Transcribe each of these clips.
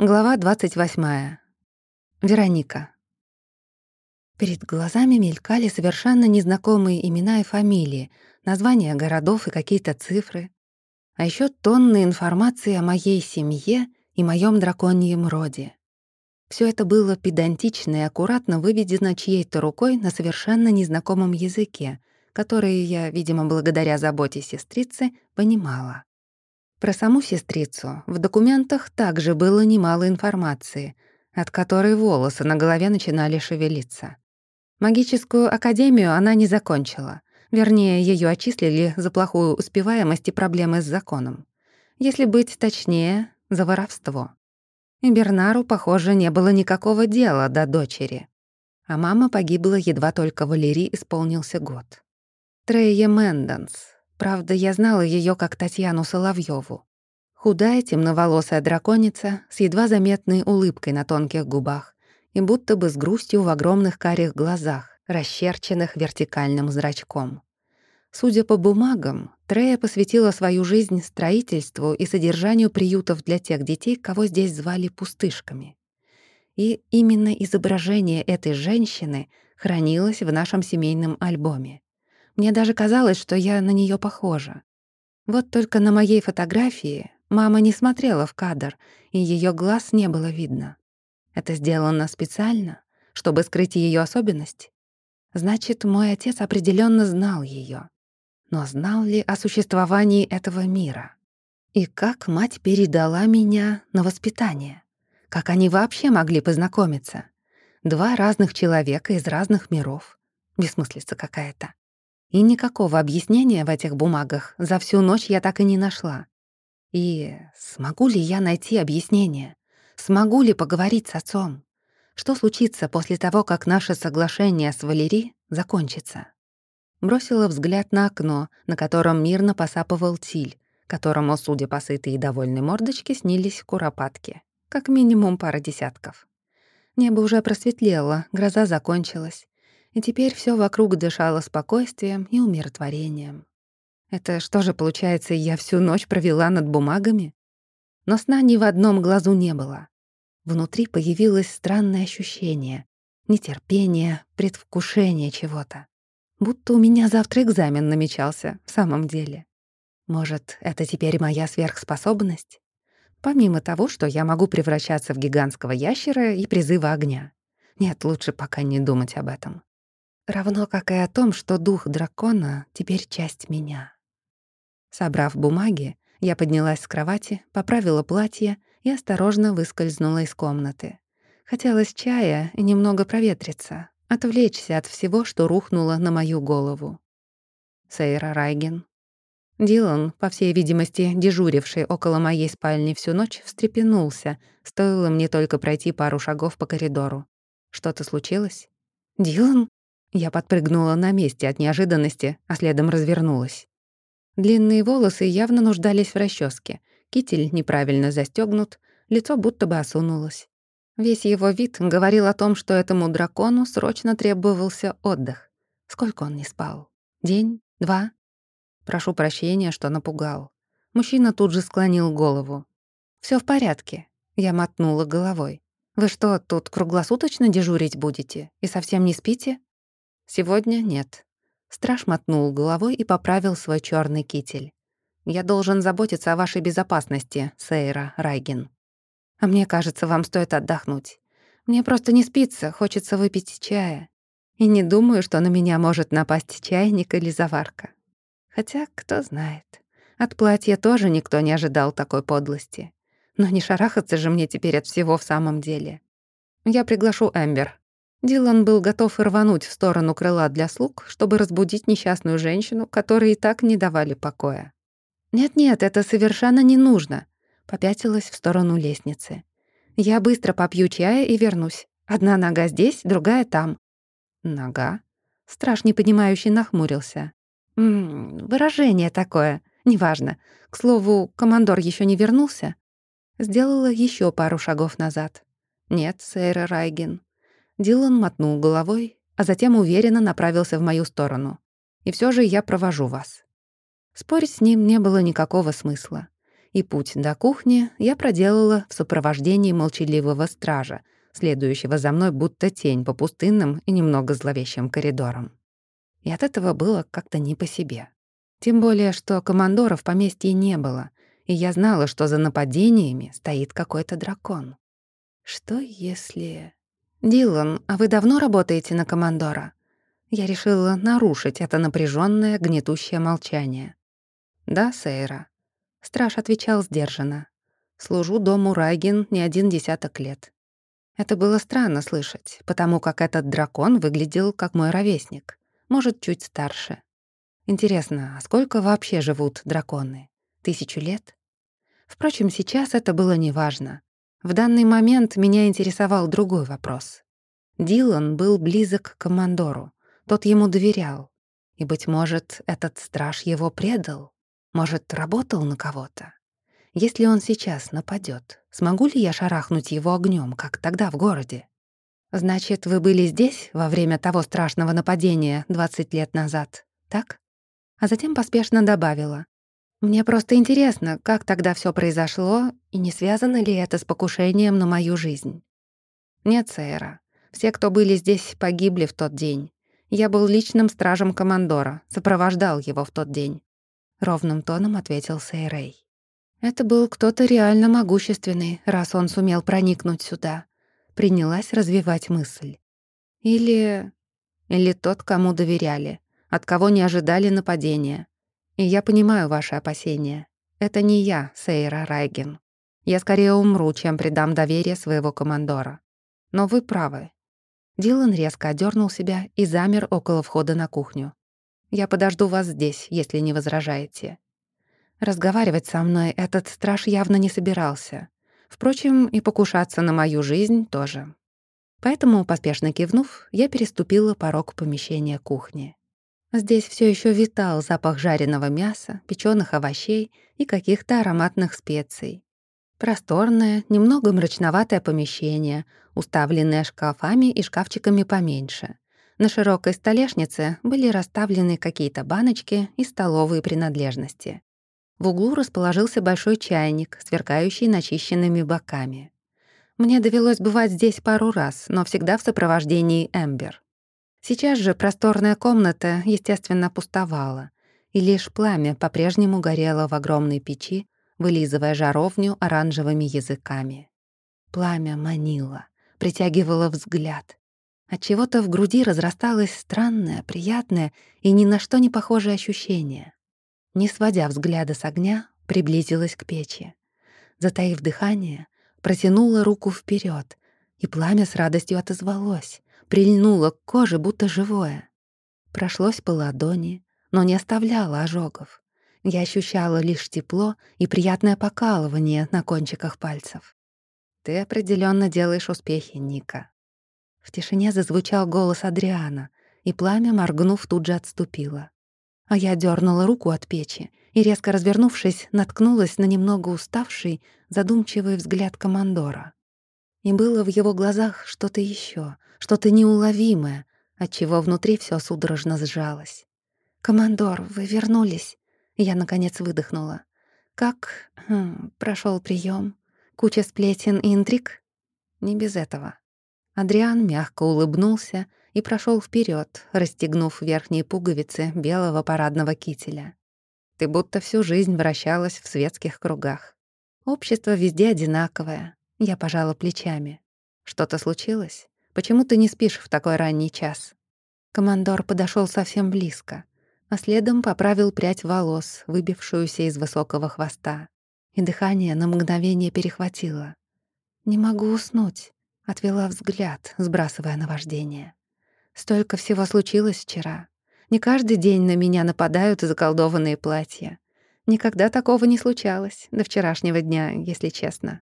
Глава 28. Вероника. Перед глазами мелькали совершенно незнакомые имена и фамилии, названия городов и какие-то цифры, а еще тонны информации о моей семье и моем драконьем роде. Все это было педантично и аккуратно выведено чьей-то рукой на совершенно незнакомом языке, который я, видимо, благодаря заботе сестрицы, понимала. Про саму сестрицу в документах также было немало информации, от которой волосы на голове начинали шевелиться. Магическую академию она не закончила. Вернее, ее отчислили за плохую успеваемость и проблемы с законом. Если быть точнее, за воровство. И Бернару, похоже, не было никакого дела до дочери. А мама погибла, едва только Валерий исполнился год. Трея Мэндонс, Правда, я знала ее как Татьяну Соловьеву. Худая, темноволосая драконица с едва заметной улыбкой на тонких губах и будто бы с грустью в огромных карих глазах, расчерченных вертикальным зрачком. Судя по бумагам, Трея посвятила свою жизнь строительству и содержанию приютов для тех детей, кого здесь звали пустышками. И именно изображение этой женщины хранилось в нашем семейном альбоме. Мне даже казалось, что я на нее похожа. Вот только на моей фотографии мама не смотрела в кадр, и ее глаз не было видно. Это сделано специально, чтобы скрыть ее особенность? Значит, мой отец определенно знал ее. Но знал ли о существовании этого мира? И как мать передала меня на воспитание? Как они вообще могли познакомиться? Два разных человека из разных миров. Бессмыслица какая-то. И никакого объяснения в этих бумагах за всю ночь я так и не нашла. И смогу ли я найти объяснение? Смогу ли поговорить с отцом? Что случится после того, как наше соглашение с Валери закончится? Бросила взгляд на окно, на котором мирно посапывал Тиль, которому, судя по сытой и довольной мордочке, снились куропатки. Как минимум пара десятков. Небо уже просветлело, гроза закончилась и теперь все вокруг дышало спокойствием и умиротворением. Это что же, получается, я всю ночь провела над бумагами? Но сна ни в одном глазу не было. Внутри появилось странное ощущение, нетерпение, предвкушение чего-то. Будто у меня завтра экзамен намечался, в самом деле. Может, это теперь моя сверхспособность? Помимо того, что я могу превращаться в гигантского ящера и призыва огня. Нет, лучше пока не думать об этом. Равно как и о том, что дух дракона теперь часть меня. Собрав бумаги, я поднялась с кровати, поправила платье и осторожно выскользнула из комнаты. Хотелось чая и немного проветриться, отвлечься от всего, что рухнуло на мою голову. Сейра Райген. Дилан, по всей видимости, дежуривший около моей спальни всю ночь, встрепенулся, стоило мне только пройти пару шагов по коридору. Что-то случилось? «Дилан?» Я подпрыгнула на месте от неожиданности, а следом развернулась. Длинные волосы явно нуждались в расческе, китель неправильно застегнут, лицо будто бы осунулось. Весь его вид говорил о том, что этому дракону срочно требовался отдых. Сколько он не спал? День? Два? Прошу прощения, что напугал. Мужчина тут же склонил голову. Все в порядке», — я мотнула головой. «Вы что, тут круглосуточно дежурить будете? И совсем не спите?» «Сегодня нет». Страж мотнул головой и поправил свой черный китель. «Я должен заботиться о вашей безопасности, Сейра Райгин. А мне кажется, вам стоит отдохнуть. Мне просто не спится, хочется выпить чая. И не думаю, что на меня может напасть чайник или заварка. Хотя, кто знает. От платья тоже никто не ожидал такой подлости. Но не шарахаться же мне теперь от всего в самом деле. Я приглашу Эмбер, Дилан был готов рвануть в сторону крыла для слуг, чтобы разбудить несчастную женщину, которой и так не давали покоя. «Нет-нет, это совершенно не нужно», — попятилась в сторону лестницы. «Я быстро попью чая и вернусь. Одна нога здесь, другая там». «Нога?» Страж непонимающе нахмурился. «М -м, выражение такое. Неважно. К слову, командор еще не вернулся?» Сделала еще пару шагов назад. «Нет, сэр Райген, Дилан мотнул головой, а затем уверенно направился в мою сторону. «И все же я провожу вас». Спорить с ним не было никакого смысла. и путь до кухни я проделала в сопровождении молчаливого стража, следующего за мной будто тень по пустынным и немного зловещим коридорам. И от этого было как-то не по себе. Тем более, что командора в поместье не было, и я знала, что за нападениями стоит какой-то дракон. Что если... «Дилан, а вы давно работаете на командора?» Я решила нарушить это напряженное, гнетущее молчание. «Да, Сейра». Страж отвечал сдержанно. «Служу дому Райгин не один десяток лет. Это было странно слышать, потому как этот дракон выглядел как мой ровесник, может, чуть старше. Интересно, а сколько вообще живут драконы? Тысячу лет? Впрочем, сейчас это было неважно. В данный момент меня интересовал другой вопрос. Дилан был близок к командору, тот ему доверял. И, быть может, этот страж его предал? Может, работал на кого-то? Если он сейчас нападет, смогу ли я шарахнуть его огнем, как тогда в городе? Значит, вы были здесь во время того страшного нападения 20 лет назад, так? А затем поспешно добавила. Мне просто интересно, как тогда все произошло и не связано ли это с покушением на мою жизнь. Нет, Сейра. Все, кто были здесь, погибли в тот день. Я был личным стражем командора, сопровождал его в тот день. Ровным тоном ответил Сейрей. Это был кто-то реально могущественный, раз он сумел проникнуть сюда. Принялась развивать мысль. Или... Или тот, кому доверяли, от кого не ожидали нападения. И я понимаю ваши опасения. Это не я, Сейра Райген. Я скорее умру, чем предам доверие своего командора. Но вы правы. Дилан резко одернул себя и замер около входа на кухню. Я подожду вас здесь, если не возражаете. Разговаривать со мной этот страж явно не собирался. Впрочем, и покушаться на мою жизнь тоже. Поэтому, поспешно кивнув, я переступила порог помещения кухни. Здесь все еще витал запах жареного мяса, печеных овощей и каких-то ароматных специй. Просторное, немного мрачноватое помещение, уставленное шкафами и шкафчиками поменьше. На широкой столешнице были расставлены какие-то баночки и столовые принадлежности. В углу расположился большой чайник, сверкающий начищенными боками. Мне довелось бывать здесь пару раз, но всегда в сопровождении Эмбер. Сейчас же просторная комната, естественно, пустовала, и лишь пламя по-прежнему горело в огромной печи, вылизывая жаровню оранжевыми языками. Пламя манило, притягивало взгляд. От чего-то в груди разрасталось странное, приятное и ни на что не похожее ощущение. Не сводя взгляда с огня, приблизилась к печи. Затаив дыхание, протянула руку вперед, и пламя с радостью отозвалось, прильнуло к коже, будто живое. Прошлось по ладони, но не оставляло ожогов. Я ощущала лишь тепло и приятное покалывание на кончиках пальцев. «Ты определенно делаешь успехи, Ника». В тишине зазвучал голос Адриана, и пламя, моргнув, тут же отступило. А я дернула руку от печи и, резко развернувшись, наткнулась на немного уставший, задумчивый взгляд командора. И было в его глазах что-то еще, что-то неуловимое, отчего внутри все судорожно сжалось. «Командор, вы вернулись?» Я, наконец, выдохнула. «Как хм, прошел прием? Куча сплетен и интриг?» «Не без этого». Адриан мягко улыбнулся и прошел вперед, расстегнув верхние пуговицы белого парадного кителя. Ты будто всю жизнь вращалась в светских кругах. Общество везде одинаковое. Я пожала плечами. Что-то случилось? Почему ты не спишь в такой ранний час? Командор подошел совсем близко, а следом поправил прядь волос, выбившуюся из высокого хвоста. И дыхание на мгновение перехватило. «Не могу уснуть», — отвела взгляд, сбрасывая наваждение. Столько всего случилось вчера. Не каждый день на меня нападают заколдованные платья. Никогда такого не случалось до вчерашнего дня, если честно.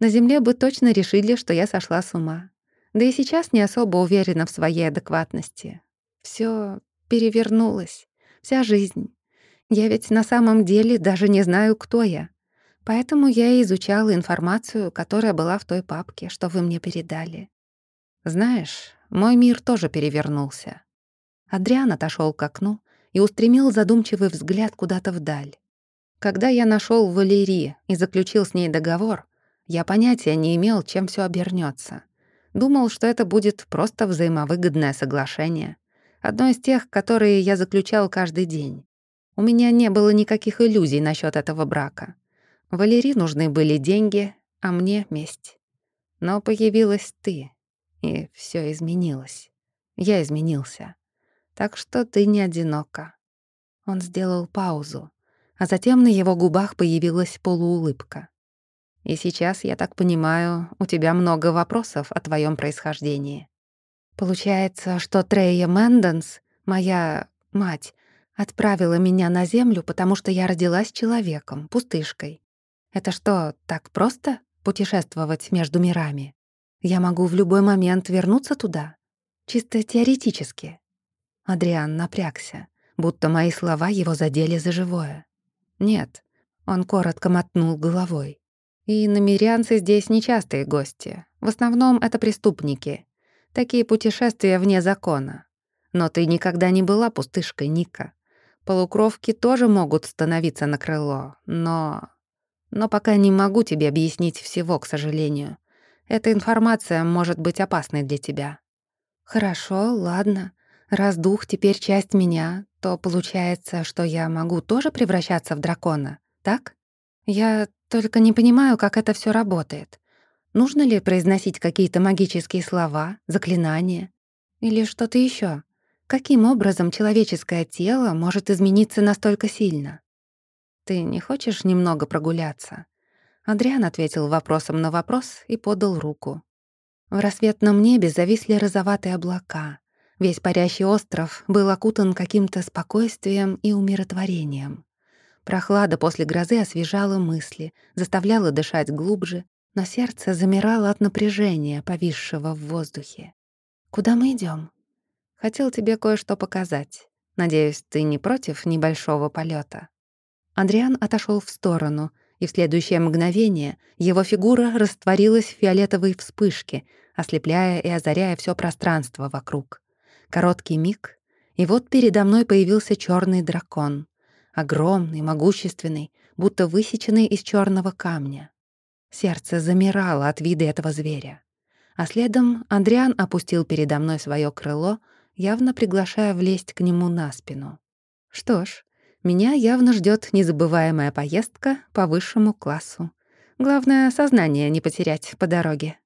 На Земле бы точно решили, что я сошла с ума. Да и сейчас не особо уверена в своей адекватности. Все перевернулось. Вся жизнь. Я ведь на самом деле даже не знаю, кто я. Поэтому я и изучала информацию, которая была в той папке, что вы мне передали. Знаешь, мой мир тоже перевернулся. Адриан отошел к окну и устремил задумчивый взгляд куда-то вдаль. Когда я нашел Валерии и заключил с ней договор, я понятия не имел, чем все обернется. Думал, что это будет просто взаимовыгодное соглашение. Одно из тех, которые я заключал каждый день. У меня не было никаких иллюзий насчет этого брака. Валерии нужны были деньги, а мне — месть. Но появилась ты, и все изменилось. Я изменился. Так что ты не одинока. Он сделал паузу, а затем на его губах появилась полуулыбка. И сейчас, я так понимаю, у тебя много вопросов о твоем происхождении. Получается, что Трея Мэнденс, моя мать, отправила меня на Землю, потому что я родилась человеком, пустышкой. Это что, так просто путешествовать между мирами? Я могу в любой момент вернуться туда? Чисто теоретически. Адриан напрягся, будто мои слова его задели за живое. Нет, он коротко мотнул головой. И намерянцы здесь нечастые гости. В основном это преступники. Такие путешествия вне закона. Но ты никогда не была пустышкой, Ника. Полукровки тоже могут становиться на крыло, но... Но пока не могу тебе объяснить всего, к сожалению. Эта информация может быть опасной для тебя. Хорошо, ладно. Раз дух теперь часть меня, то получается, что я могу тоже превращаться в дракона, так? Я только не понимаю, как это все работает. Нужно ли произносить какие-то магические слова, заклинания или что-то еще? Каким образом человеческое тело может измениться настолько сильно? Ты не хочешь немного прогуляться? Адриан ответил вопросом на вопрос и подал руку. В рассветном небе зависли розоватые облака. Весь парящий остров был окутан каким-то спокойствием и умиротворением. Прохлада после грозы освежала мысли, заставляла дышать глубже, но сердце замирало от напряжения, повисшего в воздухе. «Куда мы идем? «Хотел тебе кое-что показать. Надеюсь, ты не против небольшого полета. Адриан отошел в сторону, и в следующее мгновение его фигура растворилась в фиолетовой вспышке, ослепляя и озаряя все пространство вокруг. Короткий миг, и вот передо мной появился черный дракон огромный, могущественный, будто высеченный из черного камня. Сердце замирало от вида этого зверя. А следом Андриан опустил передо мной свое крыло, явно приглашая влезть к нему на спину. Что ж, меня явно ждет незабываемая поездка по высшему классу. Главное, сознание не потерять по дороге.